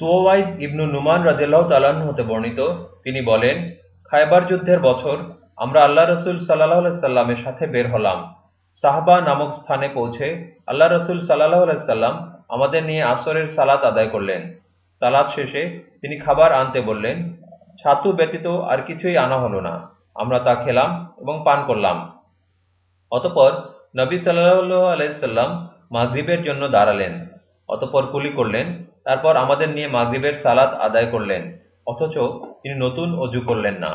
সুওয়াইদ ইবনু নুমান রাজিয়াল্লাহ তালান হতে বর্ণিত। তিনি বলেন, খায়বার যুদ্ধের বছর আমরা আল্লাহ রসুল সাল্লাহ সাল্লামের সাথে বের হলাম। সাহবা নামক স্থানে পৌঁছে আল্লাহ রসুল সাল্লাহ সাল্লাম আমাদের নিয়ে আসরের সালাত আদায় করলেন। সালাত শেষে তিনি খাবার আনতে বললেন, ছাতু ব্যতীত আর কিছুই আনা হলো না। আমরা তা খেলাম এবং পান করলাম। অতপর নবী সাল্লাহ আলাইসাল্লাম মাগরিবের জন্য দাঁড়ালেন। অতপর কুলি করলেন, তারপর আমাদের নিয়ে মাগরিবের সালাত আদায় করলেন, অথচ তিনি নতুন অজু করলেন না।